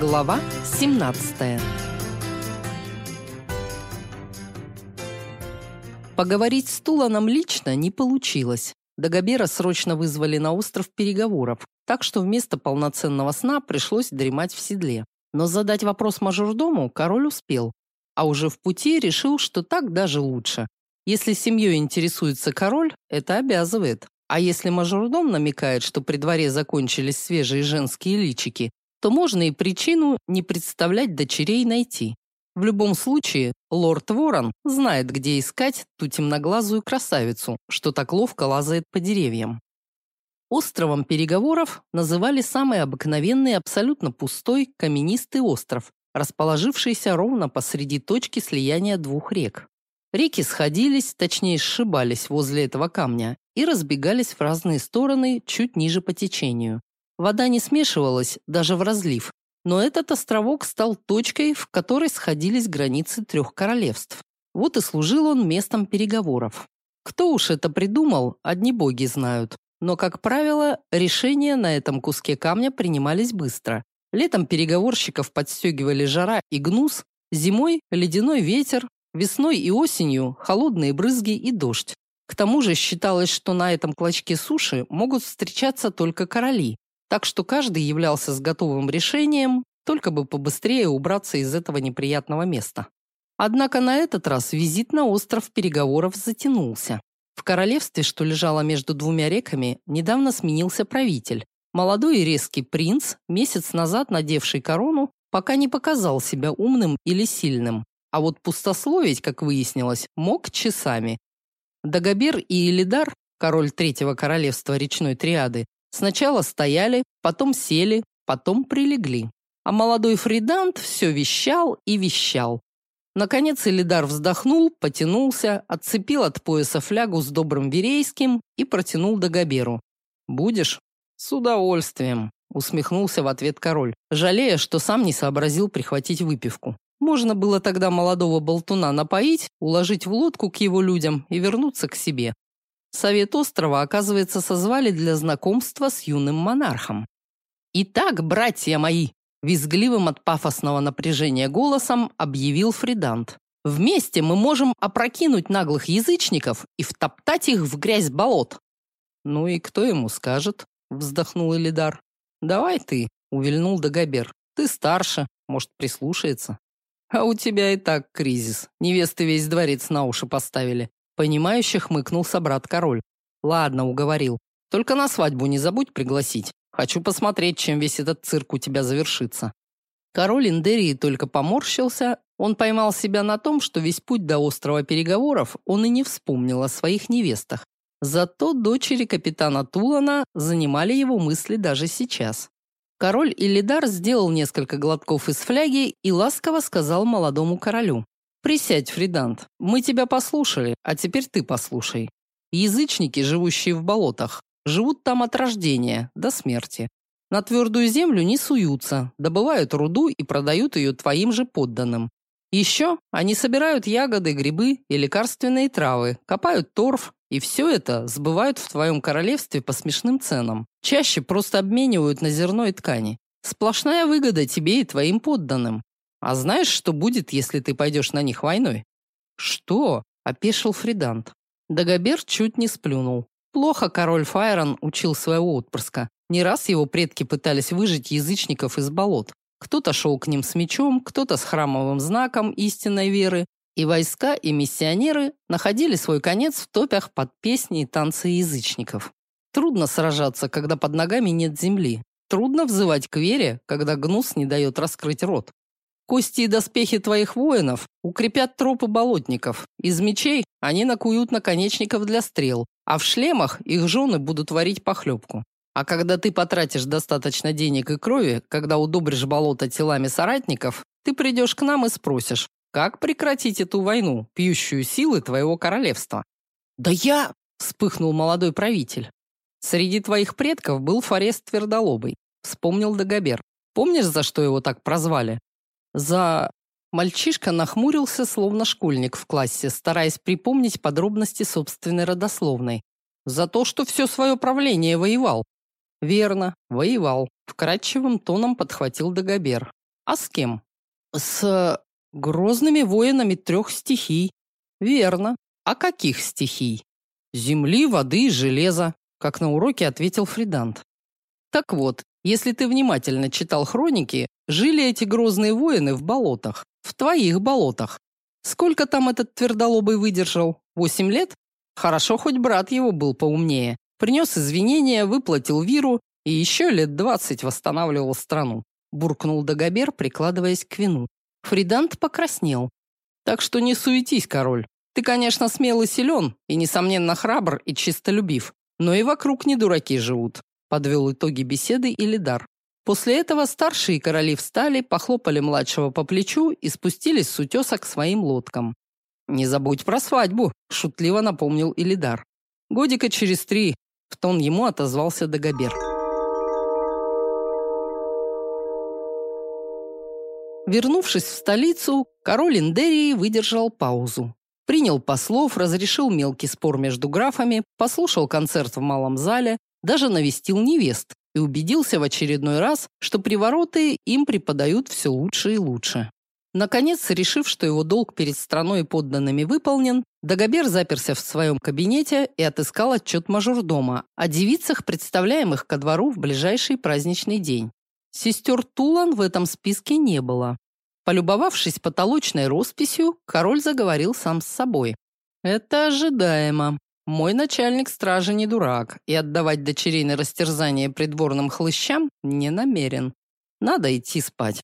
Глава 17. Поговорить с Туланом лично не получилось. Дагобера срочно вызвали на остров переговоров, так что вместо полноценного сна пришлось дремать в седле. Но задать вопрос мажордому король успел, а уже в пути решил, что так даже лучше. Если семьей интересуется король, это обязывает. А если мажордом намекает, что при дворе закончились свежие женские личики, то можно и причину не представлять дочерей найти. В любом случае, лорд Ворон знает, где искать ту темноглазую красавицу, что так ловко лазает по деревьям. Островом переговоров называли самый обыкновенный абсолютно пустой каменистый остров, расположившийся ровно посреди точки слияния двух рек. Реки сходились, точнее сшибались возле этого камня и разбегались в разные стороны чуть ниже по течению. Вода не смешивалась даже в разлив, но этот островок стал точкой, в которой сходились границы трех королевств. Вот и служил он местом переговоров. Кто уж это придумал, одни боги знают. Но, как правило, решения на этом куске камня принимались быстро. Летом переговорщиков подстегивали жара и гнус, зимой – ледяной ветер, весной и осенью – холодные брызги и дождь. К тому же считалось, что на этом клочке суши могут встречаться только короли, так что каждый являлся с готовым решением, только бы побыстрее убраться из этого неприятного места. Однако на этот раз визит на остров переговоров затянулся. В королевстве, что лежало между двумя реками, недавно сменился правитель. Молодой и резкий принц, месяц назад надевший корону, пока не показал себя умным или сильным. А вот пустословить, как выяснилось, мог часами. Дагобер и Элидар, король третьего королевства речной триады, сначала стояли, потом сели, потом прилегли. А молодой Фридант все вещал и вещал. Наконец Элидар вздохнул, потянулся, отцепил от пояса флягу с добрым верейским и протянул Дагоберу. «Будешь?» «С удовольствием», — усмехнулся в ответ король, жалея, что сам не сообразил прихватить выпивку. Можно было тогда молодого болтуна напоить, уложить в лодку к его людям и вернуться к себе. Совет острова, оказывается, созвали для знакомства с юным монархом. «Итак, братья мои!» – визгливым от пафосного напряжения голосом объявил Фридант. «Вместе мы можем опрокинуть наглых язычников и втоптать их в грязь болот». «Ну и кто ему скажет?» – вздохнул Элидар. «Давай ты», – увильнул Дагобер. «Ты старше, может, прислушается». А у тебя и так кризис. Невесты весь дворец на уши поставили. Понимающе хмыкнул собрат-король. Ладно, уговорил. Только на свадьбу не забудь пригласить. Хочу посмотреть, чем весь этот цирк у тебя завершится. Король Индерии только поморщился. Он поймал себя на том, что весь путь до острова переговоров он и не вспомнил о своих невестах. Зато дочери капитана Тулана занимали его мысли даже сейчас. Король Илидар сделал несколько глотков из фляги и ласково сказал молодому королю. «Присядь, Фридант, мы тебя послушали, а теперь ты послушай. Язычники, живущие в болотах, живут там от рождения до смерти. На твердую землю не суются, добывают руду и продают ее твоим же подданным. Еще они собирают ягоды, грибы и лекарственные травы, копают торф, и все это сбывают в твоем королевстве по смешным ценам. Чаще просто обменивают на зерно и ткани. Сплошная выгода тебе и твоим подданным. А знаешь, что будет, если ты пойдешь на них войной? Что? опешил Фридант. Дагобер чуть не сплюнул. Плохо король Файрон учил своего отпрыска. Не раз его предки пытались выжить язычников из болот. Кто-то шел к ним с мечом, кто-то с храмовым знаком истинной веры, и войска и миссионеры находили свой конец в топях под песни и танцы язычников. Трудно сражаться, когда под ногами нет земли. Трудно взывать к вере, когда гнус не дает раскрыть рот. Кости и доспехи твоих воинов укрепят тропы болотников. Из мечей они накуют наконечников для стрел, а в шлемах их жены будут варить похлебку. А когда ты потратишь достаточно денег и крови, когда удобришь болото телами соратников, ты придешь к нам и спросишь, как прекратить эту войну, пьющую силы твоего королевства? Да я, вспыхнул молодой правитель. Среди твоих предков был Форест Твердолобый, вспомнил Дагобер. Помнишь, за что его так прозвали? За Мальчишка нахмурился, словно школьник в классе, стараясь припомнить подробности собственной родословной. За то, что все свое правление воевал, Верно, воевал, вкрадчивым тоном подхватил Дагобер. А с кем? С грозными воинами трех стихий. Верно. А каких стихий? Земли, воды и железа, как на уроке ответил Фридант. Так вот, если ты внимательно читал хроники, жили эти грозные воины в болотах, в твоих болотах. Сколько там этот твердолобый выдержал? Восемь лет? Хорошо, хоть брат его был поумнее. Принес извинения, выплатил Виру и еще лет двадцать восстанавливал страну. Буркнул Дагобер, прикладываясь к вину. Фридант покраснел. Так что не суетись, король. Ты, конечно, смел и силен, и, несомненно, храбр и чистолюбив. Но и вокруг не дураки живут. Подвел итоги беседы Илидар. После этого старшие короли встали, похлопали младшего по плечу и спустились с утеса к своим лодкам. «Не забудь про свадьбу», – шутливо напомнил Илидар. «Годика через три», – в тон ему отозвался Дагобер. Вернувшись в столицу, король Индерии выдержал паузу. Принял послов, разрешил мелкий спор между графами, послушал концерт в малом зале, даже навестил невест и убедился в очередной раз, что привороты им преподают все лучше и лучше. Наконец, решив, что его долг перед страной и подданными выполнен, Дагобер заперся в своем кабинете и отыскал отчет мажордома о девицах, представляемых ко двору в ближайший праздничный день. Сестер Тулан в этом списке не было. Полюбовавшись потолочной росписью, король заговорил сам с собой. «Это ожидаемо. Мой начальник стражи не дурак, и отдавать дочерей на растерзание придворным хлыщам не намерен. Надо идти спать».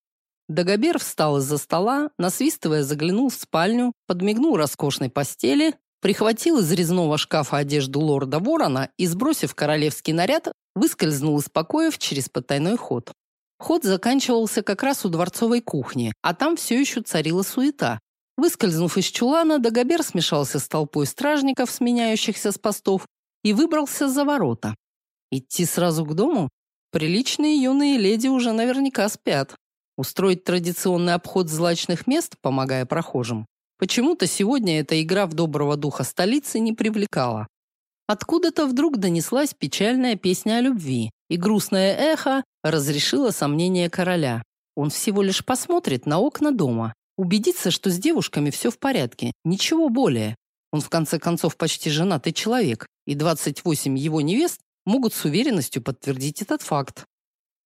Дагобер встал из-за стола, насвистывая, заглянул в спальню, подмигнул роскошной постели, прихватил из резного шкафа одежду лорда Ворона и, сбросив королевский наряд, выскользнул из покоев через потайной ход. Ход заканчивался как раз у дворцовой кухни, а там все еще царила суета. Выскользнув из чулана, Дагобер смешался с толпой стражников, сменяющихся с постов, и выбрался за ворота. Идти сразу к дому? Приличные юные леди уже наверняка спят. Устроить традиционный обход злачных мест, помогая прохожим. Почему-то сегодня эта игра в доброго духа столицы не привлекала. Откуда-то вдруг донеслась печальная песня о любви, и грустное эхо разрешило сомнение короля. Он всего лишь посмотрит на окна дома, убедится, что с девушками все в порядке, ничего более. Он в конце концов почти женатый человек, и 28 его невест могут с уверенностью подтвердить этот факт.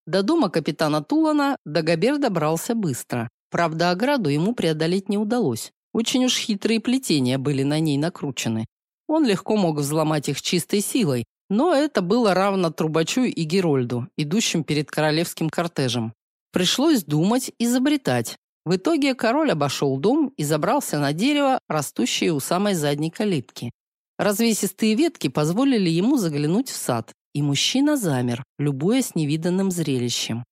До дома капитана Тулана Дагобер добрался быстро. Правда, ограду ему преодолеть не удалось. Очень уж хитрые плетения были на ней накручены. Он легко мог взломать их чистой силой, но это было равно трубачу и Герольду, идущим перед королевским кортежем. Пришлось думать, изобретать. В итоге король обошел дом и забрался на дерево, растущее у самой задней калитки. Развесистые ветки позволили ему заглянуть в сад, и мужчина замер, любуясь невиданным зрелищем.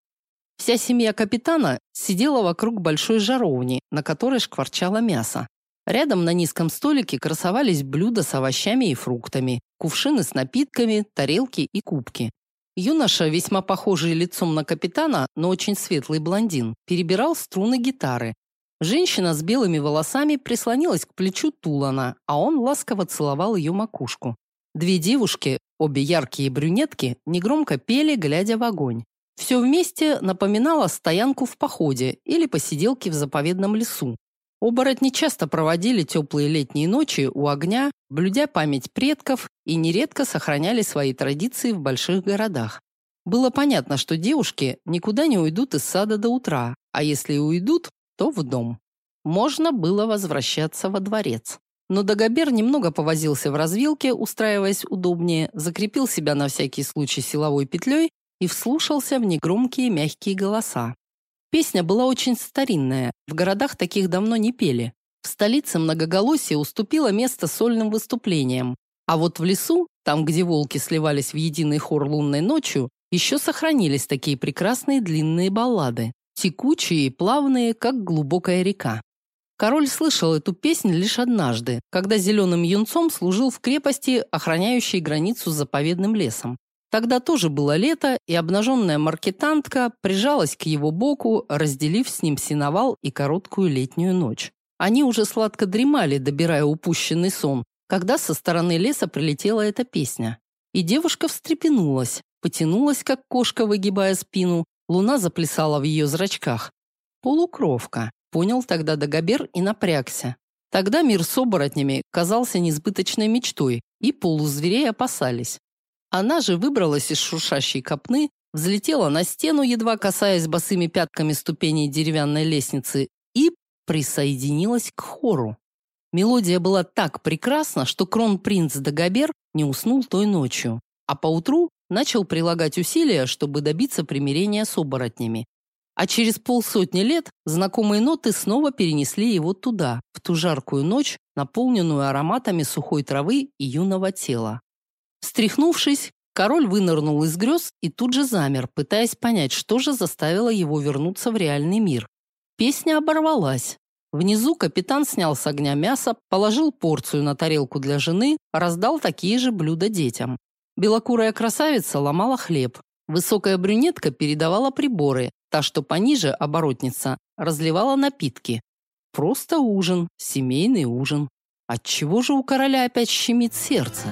Вся семья капитана сидела вокруг большой жаровни, на которой шкварчало мясо. Рядом на низком столике красовались блюда с овощами и фруктами, кувшины с напитками, тарелки и кубки. Юноша, весьма похожий лицом на капитана, но очень светлый блондин, перебирал струны гитары. Женщина с белыми волосами прислонилась к плечу Тулана, а он ласково целовал ее макушку. Две девушки, обе яркие брюнетки, негромко пели, глядя в огонь. Все вместе напоминало стоянку в походе или посиделки в заповедном лесу. Оборотни часто проводили теплые летние ночи у огня, блюдя память предков и нередко сохраняли свои традиции в больших городах. Было понятно, что девушки никуда не уйдут из сада до утра, а если и уйдут, то в дом. Можно было возвращаться во дворец. Но Дагобер немного повозился в развилке, устраиваясь удобнее, закрепил себя на всякий случай силовой петлей и вслушался в негромкие мягкие голоса. Песня была очень старинная, в городах таких давно не пели. В столице многоголосие уступило место сольным выступлениям, а вот в лесу, там, где волки сливались в единый хор лунной ночью, еще сохранились такие прекрасные длинные баллады, текучие и плавные, как глубокая река. Король слышал эту песню лишь однажды, когда зеленым юнцом служил в крепости, охраняющей границу с заповедным лесом. Тогда тоже было лето, и обнаженная маркетантка прижалась к его боку, разделив с ним сеновал и короткую летнюю ночь. Они уже сладко дремали, добирая упущенный сон, когда со стороны леса прилетела эта песня. И девушка встрепенулась, потянулась, как кошка, выгибая спину. Луна заплясала в ее зрачках. Полукровка. Понял тогда Дагобер и напрягся. Тогда мир с оборотнями казался несбыточной мечтой, и полузверей опасались. Она же выбралась из шуршащей копны, взлетела на стену, едва касаясь босыми пятками ступеней деревянной лестницы, и присоединилась к хору. Мелодия была так прекрасна, что кронпринц Дагобер не уснул той ночью, а поутру начал прилагать усилия, чтобы добиться примирения с оборотнями. А через полсотни лет знакомые ноты снова перенесли его туда, в ту жаркую ночь, наполненную ароматами сухой травы и юного тела. Встряхнувшись, король вынырнул из грез и тут же замер, пытаясь понять, что же заставило его вернуться в реальный мир. Песня оборвалась. Внизу капитан снял с огня мясо, положил порцию на тарелку для жены, раздал такие же блюда детям. Белокурая красавица ломала хлеб. Высокая брюнетка передавала приборы, та, что пониже, оборотница, разливала напитки. Просто ужин, семейный ужин. Отчего же у короля опять щемит сердце?